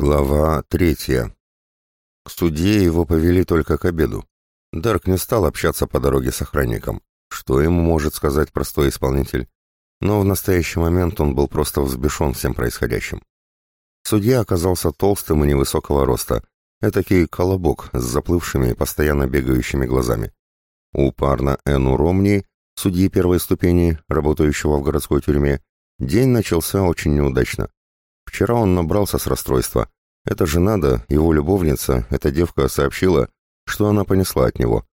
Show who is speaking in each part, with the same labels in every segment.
Speaker 1: Глава третья. К суде его повели только к обеду. Дарк не стал общаться по дороге с охранником. Что ему может сказать простой исполнитель? Но в настоящий момент он был просто взбешен всем происходящим. Судья оказался толстым и невысокого роста. Этакий колобок с заплывшими и постоянно бегающими глазами. У парна Эну Ромни, судьи первой ступени, работающего в городской тюрьме, день начался очень неудачно. Вчера он набрался с расстройства, это же надо, его любовница, эта девка, сообщила, что она понесла от него.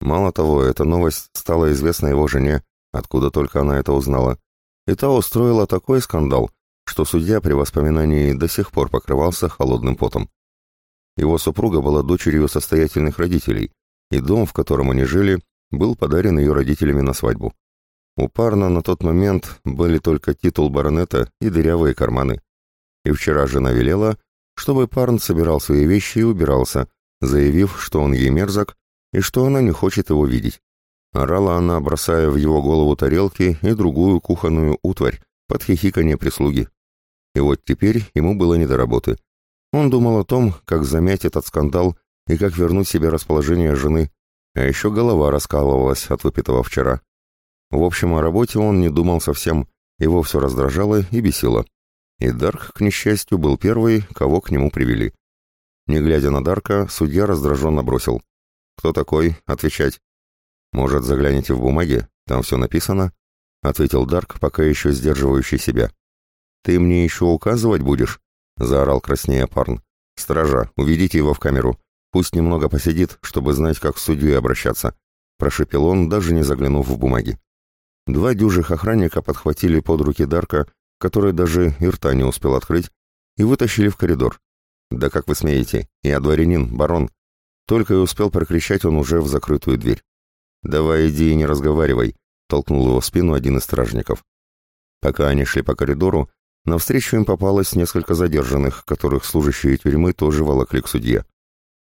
Speaker 1: Мало того, эта новость стала известна его жене, откуда только она это узнала. И та устроила такой скандал, что судья при воспоминании до сих пор покрывался холодным потом. Его супруга была дочерью состоятельных родителей, и дом, в котором они жили, был подарен ее родителями на свадьбу. У Парна на тот момент были только титул баронета и дырявые карманы. И вчера жена велела, чтобы Парн собирал свои вещи и убирался, заявив, что он ей мерзок и что она не хочет его видеть. Орала она, бросая в его голову тарелки и другую кухонную утварь под хихиканье прислуги. И вот теперь ему было не до работы. Он думал о том, как замять этот скандал и как вернуть себе расположение жены, а еще голова раскалывалась от выпитого вчера. В общем, о работе он не думал совсем, его все раздражало и бесило и Дарк, к несчастью, был первый, кого к нему привели. Не глядя на Дарка, судья раздраженно бросил. «Кто такой?» — отвечать. «Может, загляните в бумаги? Там все написано?» — ответил Дарк, пока еще сдерживающий себя. «Ты мне еще указывать будешь?» — заорал краснее Парн. «Стража, уведите его в камеру. Пусть немного посидит, чтобы знать, как с судьей обращаться», — прошепел он, даже не заглянув в бумаги. Два дюжих охранника подхватили под руки Дарка который даже и рта не успел открыть, и вытащили в коридор. «Да как вы смеете? Я дворянин, барон!» Только и успел прокричать он уже в закрытую дверь. «Давай иди и не разговаривай», — толкнул его в спину один из стражников. Пока они шли по коридору, навстречу им попалось несколько задержанных, которых служащие тюрьмы тоже волокли к судье.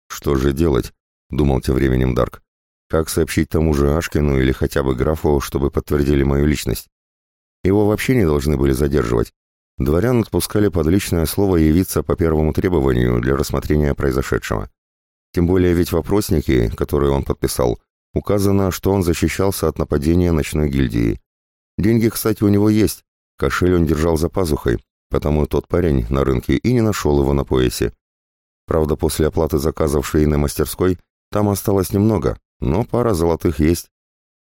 Speaker 1: «Что же делать?» — думал тем временем Дарк. «Как сообщить тому же Ашкину или хотя бы графу, чтобы подтвердили мою личность?» Его вообще не должны были задерживать. Дворян отпускали под личное слово явиться по первому требованию для рассмотрения произошедшего. Тем более ведь в опроснике, который он подписал, указано, что он защищался от нападения ночной гильдии. Деньги, кстати, у него есть. Кошель он держал за пазухой, потому тот парень на рынке и не нашел его на поясе. Правда, после оплаты заказов в швейной мастерской там осталось немного, но пара золотых есть.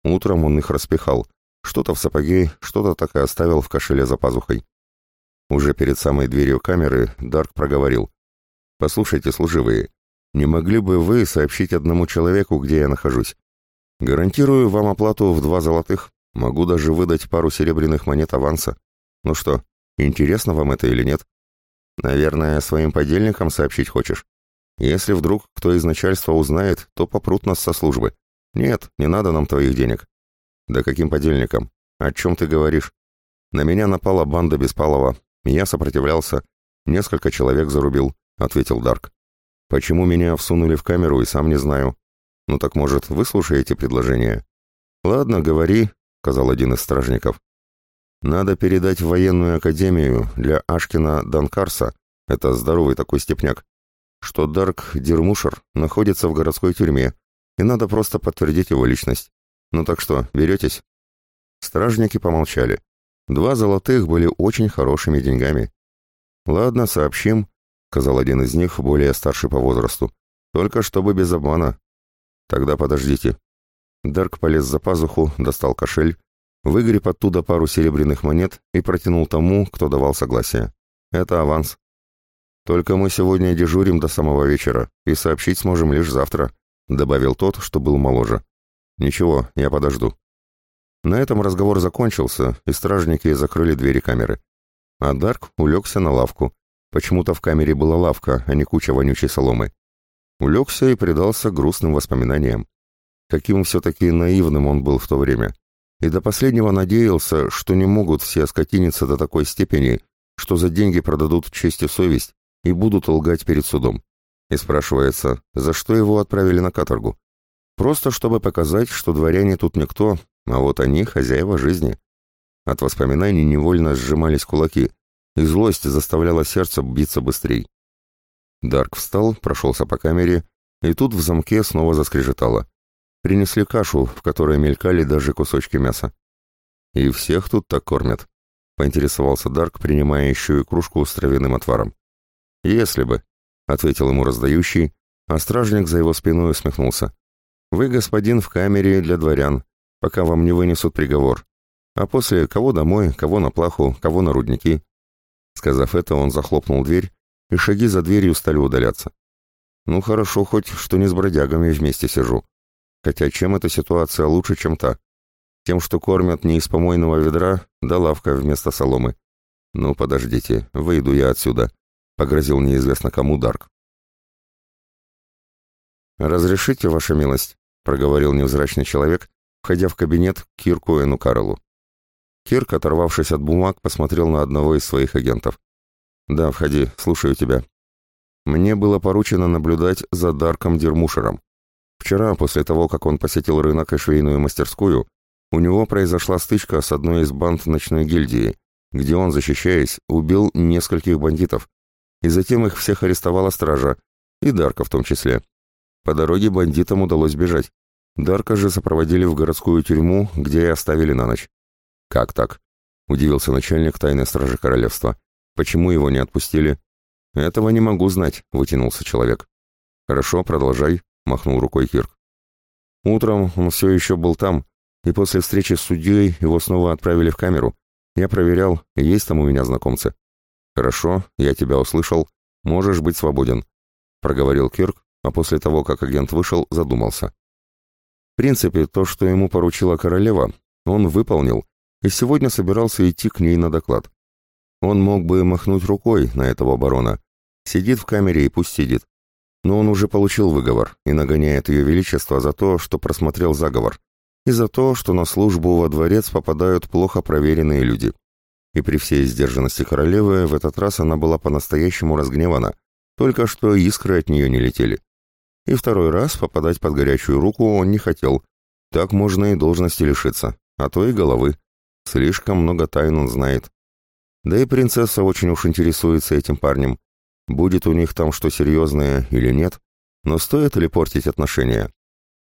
Speaker 1: Утром он их распихал, что-то в сапоге, что-то так и оставил в кошеле за пазухой. Уже перед самой дверью камеры Дарк проговорил. «Послушайте, служивые, не могли бы вы сообщить одному человеку, где я нахожусь? Гарантирую вам оплату в два золотых, могу даже выдать пару серебряных монет аванса. Ну что, интересно вам это или нет? Наверное, своим подельникам сообщить хочешь? Если вдруг кто из начальства узнает, то попрут нас со службы. Нет, не надо нам твоих денег. «Да каким подельником? О чем ты говоришь? На меня напала банда Беспалова. Я сопротивлялся. Несколько человек зарубил», — ответил Дарк. «Почему меня всунули в камеру и сам не знаю? Ну так, может, выслушаете предложение?» «Ладно, говори», — сказал один из стражников. «Надо передать в военную академию для Ашкина Данкарса, это здоровый такой степняк, что Дарк Дермушер находится в городской тюрьме, и надо просто подтвердить его личность. Ну так что, беретесь?» Стражники помолчали. Два золотых были очень хорошими деньгами. «Ладно, сообщим», — сказал один из них, более старший по возрасту. «Только чтобы без обмана». «Тогда подождите». Дарк полез за пазуху, достал кошель, выгреб оттуда пару серебряных монет и протянул тому, кто давал согласие. «Это аванс». «Только мы сегодня дежурим до самого вечера и сообщить сможем лишь завтра», — добавил тот, что был моложе. «Ничего, я подожду». На этом разговор закончился, и стражники закрыли двери камеры. А Дарк улегся на лавку. Почему-то в камере была лавка, а не куча вонючей соломы. Улегся и предался грустным воспоминаниям. Каким все-таки наивным он был в то время. И до последнего надеялся, что не могут все скотиниться до такой степени, что за деньги продадут честь и совесть и будут лгать перед судом. И спрашивается, за что его отправили на каторгу? Просто чтобы показать, что дворяне тут никто, а вот они хозяева жизни. От воспоминаний невольно сжимались кулаки, и злость заставляла сердце биться быстрее. Дарк встал, прошелся по камере, и тут в замке снова заскрежетало. Принесли кашу, в которой мелькали даже кусочки мяса. «И всех тут так кормят?» — поинтересовался Дарк, принимая еще и кружку с травяным отваром. «Если бы», — ответил ему раздающий, а стражник за его спиной усмехнулся. Вы, господин, в камере для дворян, пока вам не вынесут приговор. А после кого домой, кого на плаху, кого на рудники. Сказав это, он захлопнул дверь, и шаги за дверью стали удаляться. Ну хорошо хоть, что не с бродягами вместе сижу. Хотя чем эта ситуация лучше, чем та? Тем, что кормят не из помойного ведра, да лавка вместо соломы. Ну подождите, выйду я отсюда, погрозил неизвестно кому Дарк. «Разрешите, Ваша милость?» проговорил невзрачный человек, входя в кабинет к Кирку Эну Карлу. Кирк, оторвавшись от бумаг, посмотрел на одного из своих агентов. «Да, входи, слушаю тебя». Мне было поручено наблюдать за Дарком Дермушером. Вчера, после того, как он посетил рынок и швейную мастерскую, у него произошла стычка с одной из банд ночной гильдии, где он, защищаясь, убил нескольких бандитов, и затем их всех арестовала стража, и Дарка в том числе. По дороге бандитам удалось бежать. Дарка же сопроводили в городскую тюрьму, где и оставили на ночь. «Как так?» — удивился начальник тайной стражи королевства. «Почему его не отпустили?» «Этого не могу знать», — вытянулся человек. «Хорошо, продолжай», — махнул рукой Кирк. Утром он все еще был там, и после встречи с судьей его снова отправили в камеру. Я проверял, есть там у меня знакомцы. «Хорошо, я тебя услышал. Можешь быть свободен», — проговорил Кирк, а после того, как агент вышел, задумался принципе, то, что ему поручила королева, он выполнил и сегодня собирался идти к ней на доклад. Он мог бы махнуть рукой на этого барона. Сидит в камере и пусть сидит. Но он уже получил выговор и нагоняет ее величество за то, что просмотрел заговор, и за то, что на службу во дворец попадают плохо проверенные люди. И при всей сдержанности королевы в этот раз она была по-настоящему разгневана, только что искры от нее не летели. И второй раз попадать под горячую руку он не хотел. Так можно и должности лишиться, а то и головы. Слишком много тайн он знает. Да и принцесса очень уж интересуется этим парнем. Будет у них там что серьезное или нет, но стоит ли портить отношения?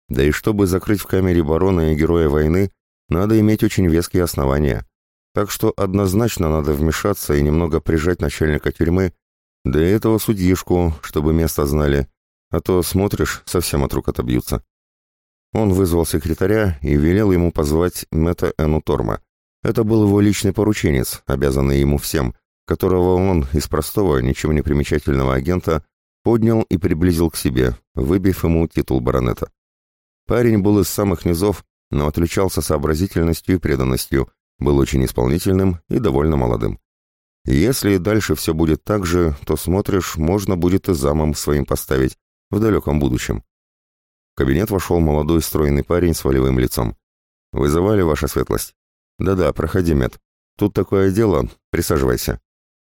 Speaker 1: Да и чтобы закрыть в камере барона и героя войны, надо иметь очень веские основания. Так что однозначно надо вмешаться и немного прижать начальника тюрьмы, да и этого судьишку, чтобы место знали, а то, смотришь, совсем от рук отобьются. Он вызвал секретаря и велел ему позвать Мэтта Эну Торма. Это был его личный порученец, обязанный ему всем, которого он из простого, ничем не примечательного агента поднял и приблизил к себе, выбив ему титул баронета. Парень был из самых низов, но отличался сообразительностью и преданностью, был очень исполнительным и довольно молодым. Если и дальше все будет так же, то смотришь, можно будет и замом своим поставить, в далеком будущем. В кабинет вошел молодой стройный парень с волевым лицом. «Вызывали, ваша светлость?» «Да-да, проходи, мед. Тут такое дело, присаживайся».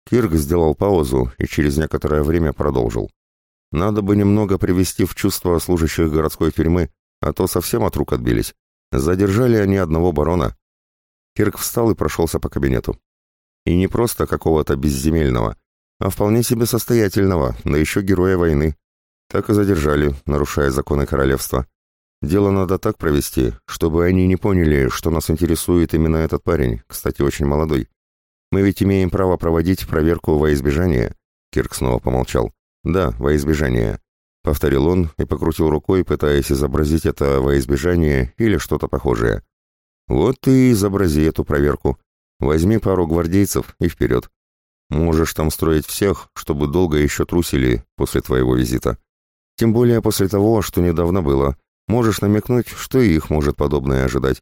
Speaker 1: Кирк сделал паузу и через некоторое время продолжил. «Надо бы немного привести в чувство служащих городской тюрьмы, а то совсем от рук отбились. Задержали они одного барона». Кирк встал и прошелся по кабинету. И не просто какого-то безземельного, а вполне себе состоятельного, да еще героя войны так и задержали, нарушая законы королевства. Дело надо так провести, чтобы они не поняли, что нас интересует именно этот парень, кстати, очень молодой. Мы ведь имеем право проводить проверку во избежание. Кирк снова помолчал. Да, во избежание. Повторил он и покрутил рукой, пытаясь изобразить это во избежание или что-то похожее. Вот ты и изобрази эту проверку. Возьми пару гвардейцев и вперед. Можешь там строить всех, чтобы долго еще трусили после твоего визита. Тем более после того, что недавно было. Можешь намекнуть, что и их может подобное ожидать.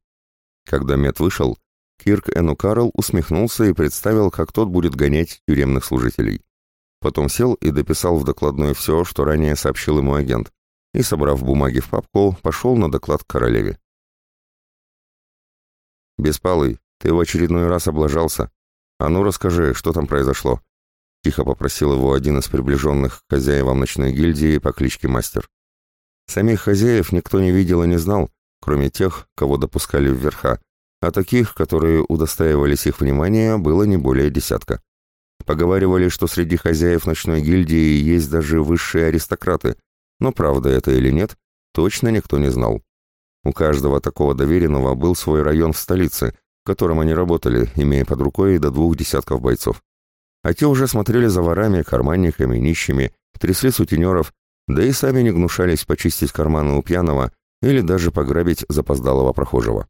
Speaker 1: Когда Мед вышел, Кирк Эну Карл усмехнулся и представил, как тот будет гонять тюремных служителей. Потом сел и дописал в докладной все, что ранее сообщил ему агент, и, собрав бумаги в папку, пошел на доклад к королеве. «Беспалый, ты в очередной раз облажался. А ну расскажи, что там произошло?» Тихо попросил его один из приближенных к хозяевам ночной гильдии по кличке Мастер. Самих хозяев никто не видел и не знал, кроме тех, кого допускали в верха, а таких, которые удостаивались их внимания, было не более десятка. Поговаривали, что среди хозяев ночной гильдии есть даже высшие аристократы, но правда это или нет, точно никто не знал. У каждого такого доверенного был свой район в столице, в котором они работали, имея под рукой до двух десятков бойцов а те уже смотрели за ворами, карманниками, нищими, трясли сутенеров, да и сами не гнушались почистить карманы у пьяного или даже пограбить запоздалого прохожего.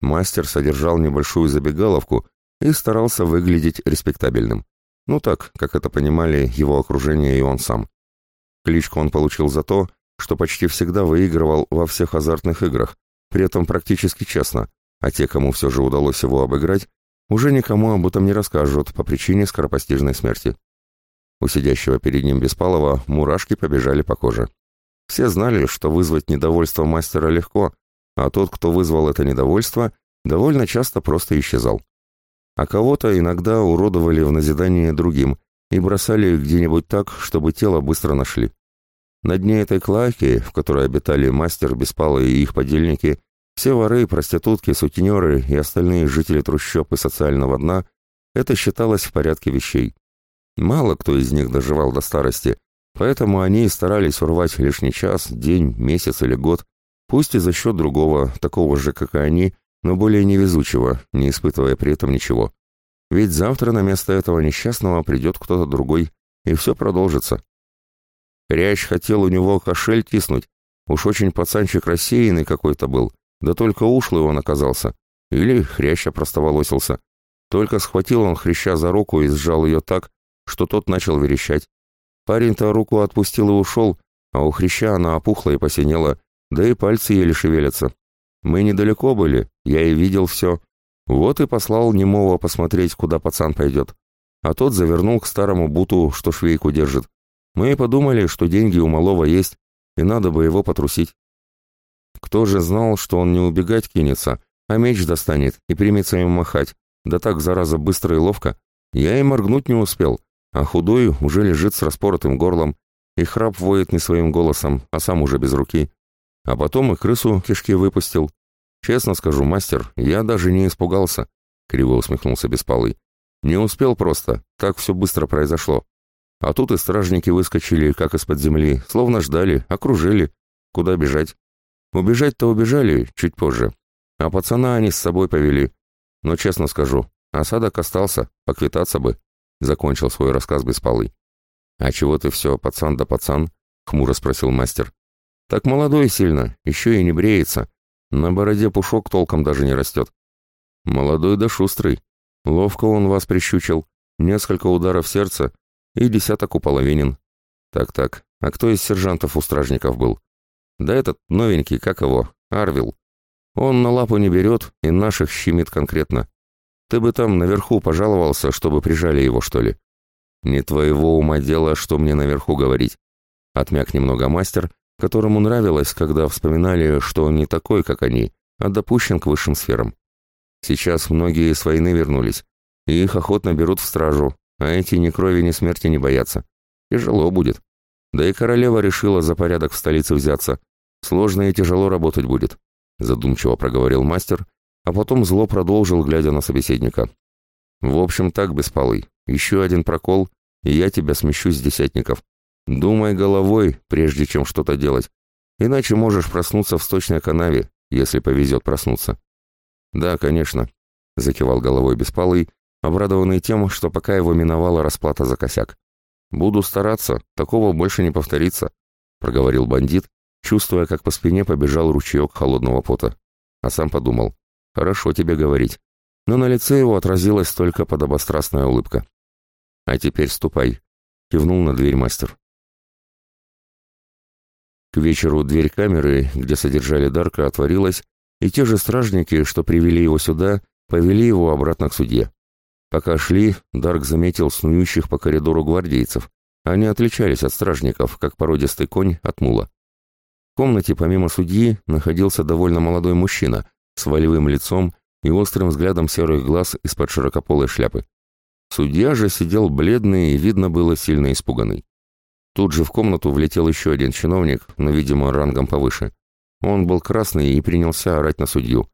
Speaker 1: Мастер содержал небольшую забегаловку и старался выглядеть респектабельным. Ну так, как это понимали его окружение и он сам. Кличку он получил за то, что почти всегда выигрывал во всех азартных играх, при этом практически честно, а те, кому все же удалось его обыграть, уже никому об этом не расскажут по причине скоропостижной смерти. У сидящего перед ним Беспалова мурашки побежали по коже. Все знали, что вызвать недовольство мастера легко, а тот, кто вызвал это недовольство, довольно часто просто исчезал. А кого-то иногда уродовали в назидание другим и бросали где-нибудь так, чтобы тело быстро нашли. На дне этой клаки, в которой обитали мастер, Беспала и их подельники, все воры, проститутки, сутенеры и остальные жители трущоб и социального дна – это считалось в порядке вещей. Мало кто из них доживал до старости, поэтому они старались урвать лишний час, день, месяц или год, пусть и за счет другого, такого же, как и они, но более невезучего, не испытывая при этом ничего. Ведь завтра на место этого несчастного придет кто-то другой, и все продолжится. Рящ хотел у него кошель тиснуть, уж очень пацанчик рассеянный какой-то был, да только ушлый он оказался. Или хряща опростоволосился. Только схватил он хряща за руку и сжал ее так, что тот начал верещать. Парень-то руку отпустил и ушел, а у хряща она опухла и посинела, да и пальцы еле шевелятся. Мы недалеко были, я и видел все. Вот и послал немого посмотреть, куда пацан пойдет. А тот завернул к старому буту, что швейку держит. Мы и подумали, что деньги у малого есть, и надо бы его потрусить. Кто же знал, что он не убегать кинется, а меч достанет и примется им махать. Да так, зараза, быстро и ловко. Я и моргнуть не успел, а худой уже лежит с распоротым горлом, и храп воет не своим голосом, а сам уже без руки. А потом и крысу кишки выпустил. Честно скажу, мастер, я даже не испугался, — криво усмехнулся Беспалый. Не успел просто, так все быстро произошло. А тут и стражники выскочили, как из-под земли, словно ждали, окружили. Куда бежать? Убежать-то убежали чуть позже, а пацана они с собой повели. Но честно скажу, осадок остался, поквитаться бы, закончил свой рассказ Беспалый. «А чего ты все, пацан да пацан?» — хмуро спросил мастер. «Так молодой сильно, еще и не бреется. На бороде пушок толком даже не растет». «Молодой да шустрый. Ловко он вас прищучил. Несколько ударов сердца и десяток уполовинен». «Так-так, а кто из сержантов у стражников был?» Да этот новенький, как его, Арвил. Он на лапу не берет и наших щемит конкретно. Ты бы там наверху пожаловался, чтобы прижали его, что ли. Не твоего ума дело, что мне наверху говорить. Отмяк немного мастер, которому нравилось, когда вспоминали, что он не такой, как они, а допущен к высшим сферам. Сейчас многие с войны вернулись, и их охотно берут в стражу, а эти ни крови, ни смерти не боятся. Тяжело будет. Да и королева решила за порядок в столице взяться. Сложно и тяжело работать будет, задумчиво проговорил мастер, а потом зло продолжил, глядя на собеседника. В общем, так, Беспалый, еще один прокол, и я тебя смещу с десятников. Думай головой, прежде чем что-то делать, иначе можешь проснуться в сточной канаве, если повезет проснуться. Да, конечно, закивал головой Беспалый, обрадованный тем, что пока его миновала расплата за косяк. «Буду стараться, такого больше не повторится», — проговорил бандит, чувствуя, как по спине побежал ручеек холодного пота. А сам подумал, «Хорошо тебе говорить». Но на лице его отразилась только подобострастная улыбка. «А теперь ступай», — кивнул на дверь мастер. К вечеру дверь камеры, где содержали Дарка, отворилась, и те же стражники, что привели его сюда, повели его обратно к судье. Пока шли, Дарк заметил снующих по коридору гвардейцев. Они отличались от стражников, как породистый конь от мула. В комнате помимо судьи находился довольно молодой мужчина с волевым лицом и острым взглядом серых глаз из-под широкополой шляпы. Судья же сидел бледный и, видно, было сильно испуганный. Тут же в комнату влетел еще один чиновник, но, видимо, рангом повыше. Он был красный и принялся орать на судью.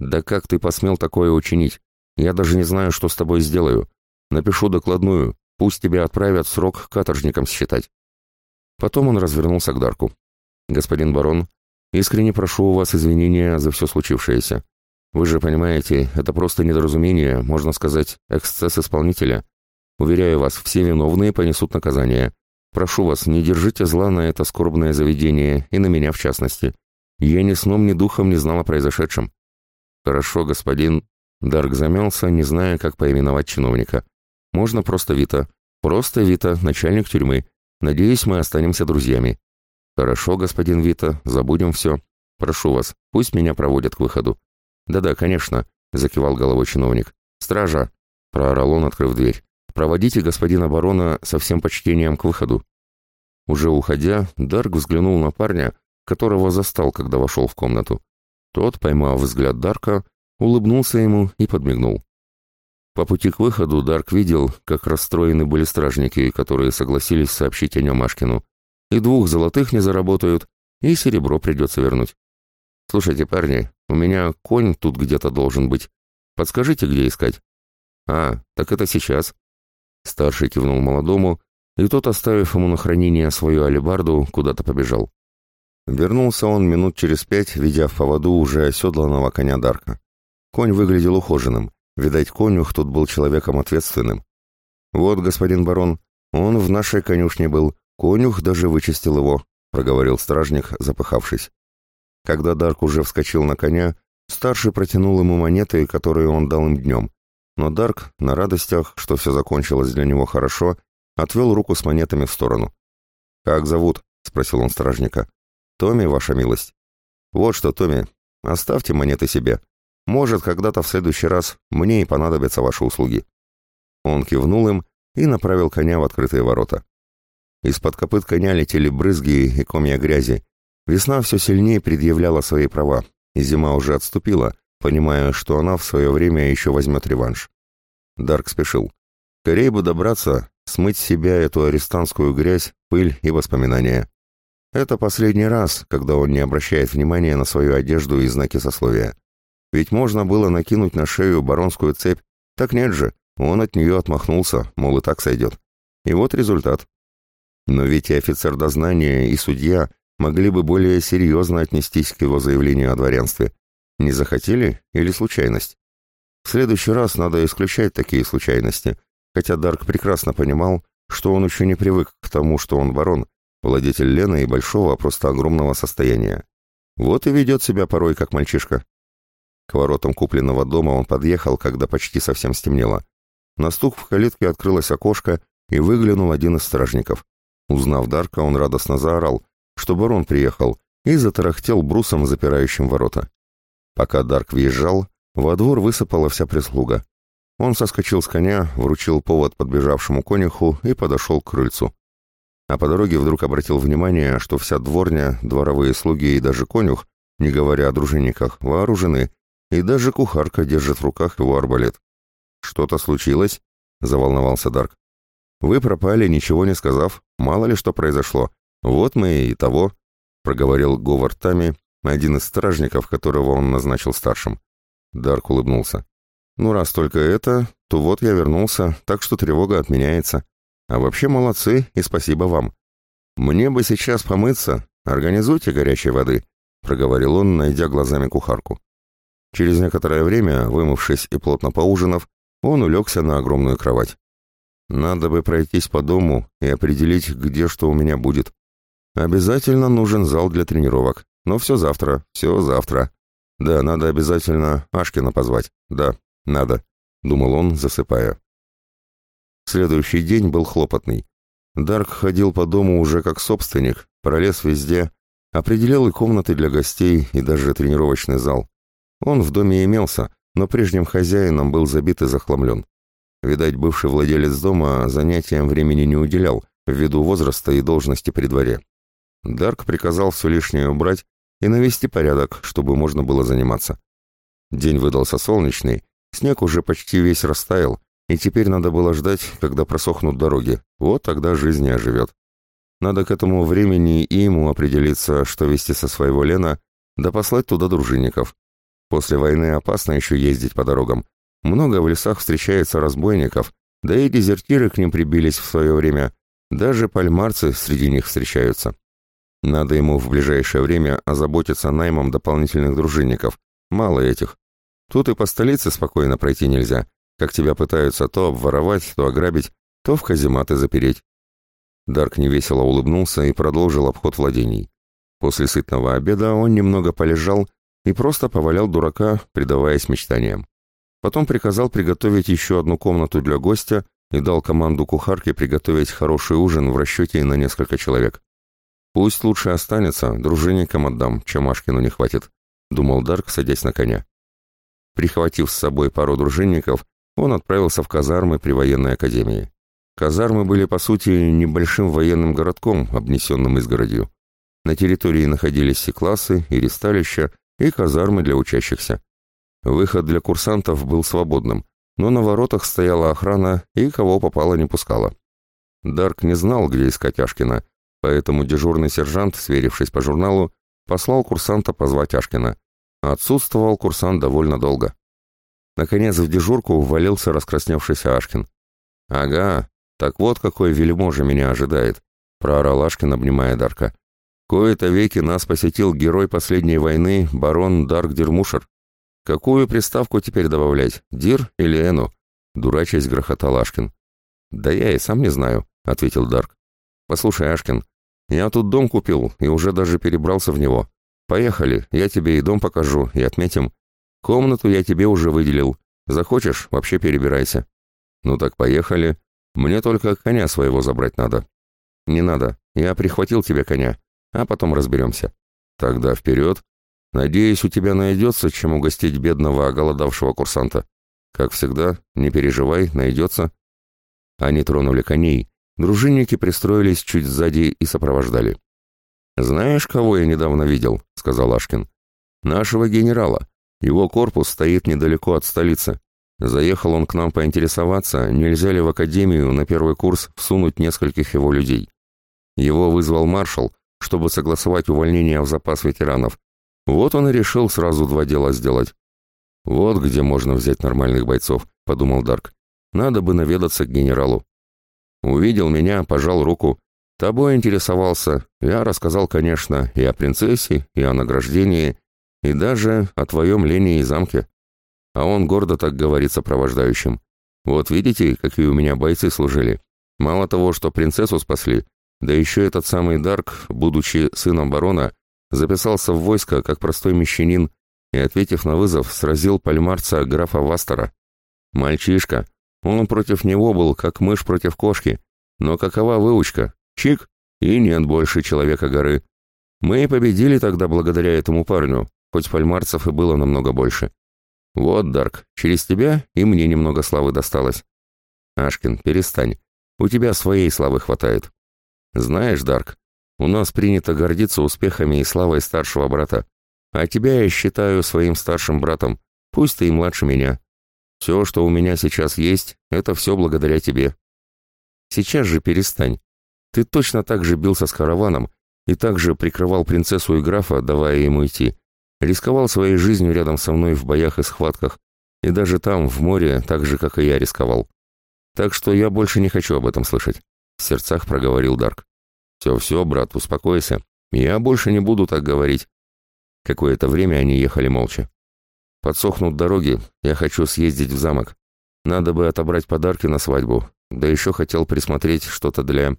Speaker 1: «Да как ты посмел такое учинить? Я даже не знаю, что с тобой сделаю.
Speaker 2: Напишу докладную, пусть тебя отправят срок каторжникам считать». Потом он развернулся к Дарку. «Господин барон, искренне прошу у вас извинения за все случившееся. Вы же понимаете, это просто недоразумение, можно сказать, эксцесс исполнителя. Уверяю вас, все виновные понесут наказание. Прошу вас, не держите зла на это скорбное заведение и на меня в частности. Я ни сном, ни духом не знал о произошедшем». «Хорошо, господин, Дарк замялся, не зная, как поименовать чиновника. «Можно просто Вита. Просто Вита, начальник тюрьмы. Надеюсь, мы останемся друзьями». «Хорошо, господин Вита, забудем все. Прошу вас, пусть меня проводят к выходу». «Да-да, конечно», — закивал головой чиновник. «Стража!» — проорал он, открыв дверь. «Проводите господина барона со всем почтением к выходу». Уже уходя, Дарк взглянул на парня, которого застал, когда вошел в комнату. Тот, поймав взгляд Дарка, улыбнулся ему и подмигнул. По пути к выходу Дарк видел, как расстроены были стражники, которые согласились сообщить о нем Ашкину. И двух золотых не заработают, и серебро придется вернуть. «Слушайте, парни, у меня конь тут где-то должен быть. Подскажите, где искать?» «А, так это сейчас». Старший кивнул молодому, и тот, оставив ему на хранение свою алебарду, куда-то побежал. Вернулся он минут через пять, ведя в поводу уже оседланного коня Дарка. Конь выглядел ухоженным. Видать, конюх тут был человеком ответственным. «Вот, господин барон, он в нашей конюшне был. Конюх даже вычистил его», — проговорил стражник, запыхавшись. Когда Дарк уже вскочил на коня, старший протянул ему монеты, которые он дал им днем. Но Дарк, на радостях, что все закончилось для него хорошо, отвел руку с монетами в сторону. «Как зовут?» — спросил он стражника. «Томми, ваша милость». «Вот что, Томми, оставьте монеты себе. Может, когда-то в следующий раз мне и понадобятся ваши услуги». Он кивнул им и направил коня в открытые ворота. Из-под копыт коня летели брызги и комья грязи. Весна все сильнее предъявляла свои права, и зима уже отступила, понимая, что она в свое время еще возьмет реванш. Дарк спешил. Скорее бы добраться, смыть с себя эту арестантскую грязь, пыль и воспоминания. Это последний раз, когда он не обращает внимания на свою одежду и знаки сословия. Ведь можно было накинуть на шею баронскую цепь. Так нет же, он от нее отмахнулся, мол, и так сойдет. И вот результат. Но ведь и офицер дознания, и судья могли бы более серьезно отнестись к его заявлению о дворянстве. Не захотели или случайность? В следующий раз надо исключать такие случайности, хотя Дарк прекрасно понимал, что он еще не привык к тому, что он барон, владетель Лены и большого, а просто огромного состояния. Вот и ведет себя порой как мальчишка. К воротам купленного дома он подъехал, когда почти совсем стемнело. На стук в калитке открылось окошко, и выглянул один из стражников. Узнав Дарка, он радостно заорал, что барон приехал, и затарахтел брусом, запирающим ворота. Пока Дарк въезжал, во двор высыпала вся прислуга. Он соскочил с коня, вручил повод подбежавшему конюху и подошел к крыльцу. А по дороге вдруг обратил внимание, что вся дворня, дворовые слуги и даже конюх, не говоря о дружинниках, вооружены, и даже кухарка держит в руках его арбалет. «Что-то случилось?» — заволновался Дарк. «Вы пропали, ничего не сказав. Мало ли что произошло. Вот мы и того», — проговорил Говард Тами, один из стражников, которого он назначил старшим. Дарк улыбнулся. «Ну, раз только это, то вот я вернулся, так что тревога отменяется. А вообще молодцы и спасибо вам. Мне бы сейчас помыться. Организуйте горячей воды», — проговорил он, найдя глазами кухарку. Через некоторое время, вымывшись и плотно поужинав, он улегся на огромную кровать. «Надо бы пройтись по дому и определить, где что у меня будет. Обязательно нужен зал для тренировок. Но все завтра, все завтра. Да, надо обязательно Ашкина позвать. Да, надо», — думал он, засыпая. Следующий день был хлопотный. Дарк ходил по дому уже как собственник, пролез везде, определил и комнаты для гостей, и даже тренировочный зал. Он в доме имелся, но прежним хозяином был забит и захламлен. Видать, бывший владелец дома занятиям времени не уделял, ввиду возраста и должности при дворе. Дарк приказал все лишнее убрать и навести порядок, чтобы можно было заниматься. День выдался солнечный, снег уже почти весь растаял, и теперь надо было ждать, когда просохнут дороги. Вот тогда жизнь и оживет. Надо к этому времени и ему определиться, что вести со своего Лена, да послать туда дружинников. После войны опасно еще ездить по дорогам. Много в лесах встречается разбойников, да и дезертиры к ним прибились в свое время. Даже пальмарцы среди них встречаются. Надо ему в ближайшее время озаботиться наймом дополнительных дружинников. Мало этих. Тут и по столице спокойно пройти нельзя. Как тебя пытаются то обворовать, то ограбить, то в казематы запереть. Дарк невесело улыбнулся и продолжил обход владений. После сытного обеда он немного полежал и просто повалял дурака, предаваясь мечтаниям. Потом приказал приготовить еще одну комнату для гостя и дал команду кухарке приготовить хороший ужин в расчете на несколько человек. «Пусть лучше останется, дружинникам отдам, чем не хватит», — думал Дарк, садясь на коня. Прихватив с собой пару дружинников, он отправился в казармы при военной академии. Казармы были, по сути, небольшим военным городком, обнесенным изгородью. На территории находились и классы, и ресталища, и казармы для учащихся. Выход для курсантов был свободным, но на воротах стояла охрана и кого попало не пускала. Дарк не знал, где искать Ашкина, поэтому дежурный сержант, сверившись по журналу, послал курсанта позвать Ашкина. Отсутствовал курсант довольно долго. Наконец в дежурку ввалился раскрасневшийся Ашкин. «Ага, так вот какой вельможа меня ожидает», — проорал Ашкин, обнимая Дарка. В кои-то веки нас посетил герой последней войны, барон Дарк Дермушер. Какую приставку теперь добавлять, Дир или Эну? Дурачась грохотал Ашкин. Да я и сам не знаю, ответил Дарк. Послушай, Ашкин, я тут дом купил и уже даже перебрался в него. Поехали, я тебе и дом покажу, и отметим. Комнату я тебе уже выделил. Захочешь, вообще перебирайся. Ну так поехали. Мне только коня своего забрать надо. Не надо, я прихватил тебе коня а потом разберемся. Тогда вперед. Надеюсь, у тебя найдется, чем угостить бедного оголодавшего курсанта. Как всегда, не переживай, найдется. Они тронули коней, дружинники пристроились чуть сзади и сопровождали. «Знаешь, кого я недавно видел?» — сказал Ашкин. «Нашего генерала. Его корпус стоит недалеко от столицы. Заехал он к нам поинтересоваться, нельзя ли в академию на первый курс всунуть нескольких его людей. Его вызвал маршал, чтобы согласовать увольнение в запас ветеранов. Вот он и решил сразу два дела сделать. «Вот где можно взять нормальных бойцов», — подумал Дарк. «Надо бы наведаться к генералу». Увидел меня, пожал руку. Тобой интересовался. Я рассказал, конечно, и о принцессе, и о награждении, и даже о твоем лене и замке. А он гордо так говорит сопровождающим. Вот видите, какие у меня бойцы служили. Мало того, что принцессу спасли, да еще этот самый Дарк, будучи сыном барона, записался в войско как простой мещанин и, ответив на вызов, сразил пальмарца графа Вастера. Мальчишка, он против него был, как мышь против кошки, но какова выучка? Чик, и нет больше человека горы. Мы и победили тогда благодаря этому парню, хоть пальмарцев и было намного больше. Вот, Дарк, через тебя и мне немного славы досталось. Ашкин, перестань, у тебя своей славы хватает. Знаешь, Дарк, у нас принято гордиться успехами и славой старшего брата. А тебя я считаю своим старшим братом, пусть ты и младше меня. Все, что у меня сейчас есть, это все благодаря тебе. Сейчас же перестань. Ты точно так же бился с караваном и так же прикрывал принцессу и графа, давая ему идти. Рисковал своей жизнью рядом со мной в боях и схватках, и даже там, в море, так же, как и я рисковал. Так что я больше не хочу об этом слышать. — в сердцах проговорил Дарк. «Все-все, брат, успокойся. Я больше не буду так говорить». Какое-то время они ехали молча. «Подсохнут дороги, я хочу съездить в замок. Надо бы отобрать подарки на свадьбу. Да еще хотел присмотреть что-то для...»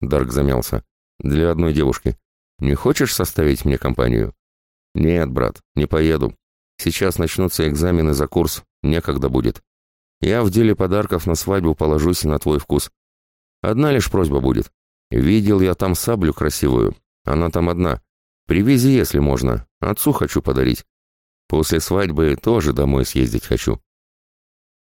Speaker 2: Дарк замялся. «Для одной девушки. Не хочешь составить мне компанию?» «Нет, брат, не поеду. Сейчас начнутся экзамены за курс, некогда будет. Я в деле подарков на свадьбу положусь на твой вкус. Одна лишь просьба будет. Видел я там саблю красивую. Она там одна. Привези, если можно. Отцу хочу подарить. После свадьбы тоже домой съездить хочу.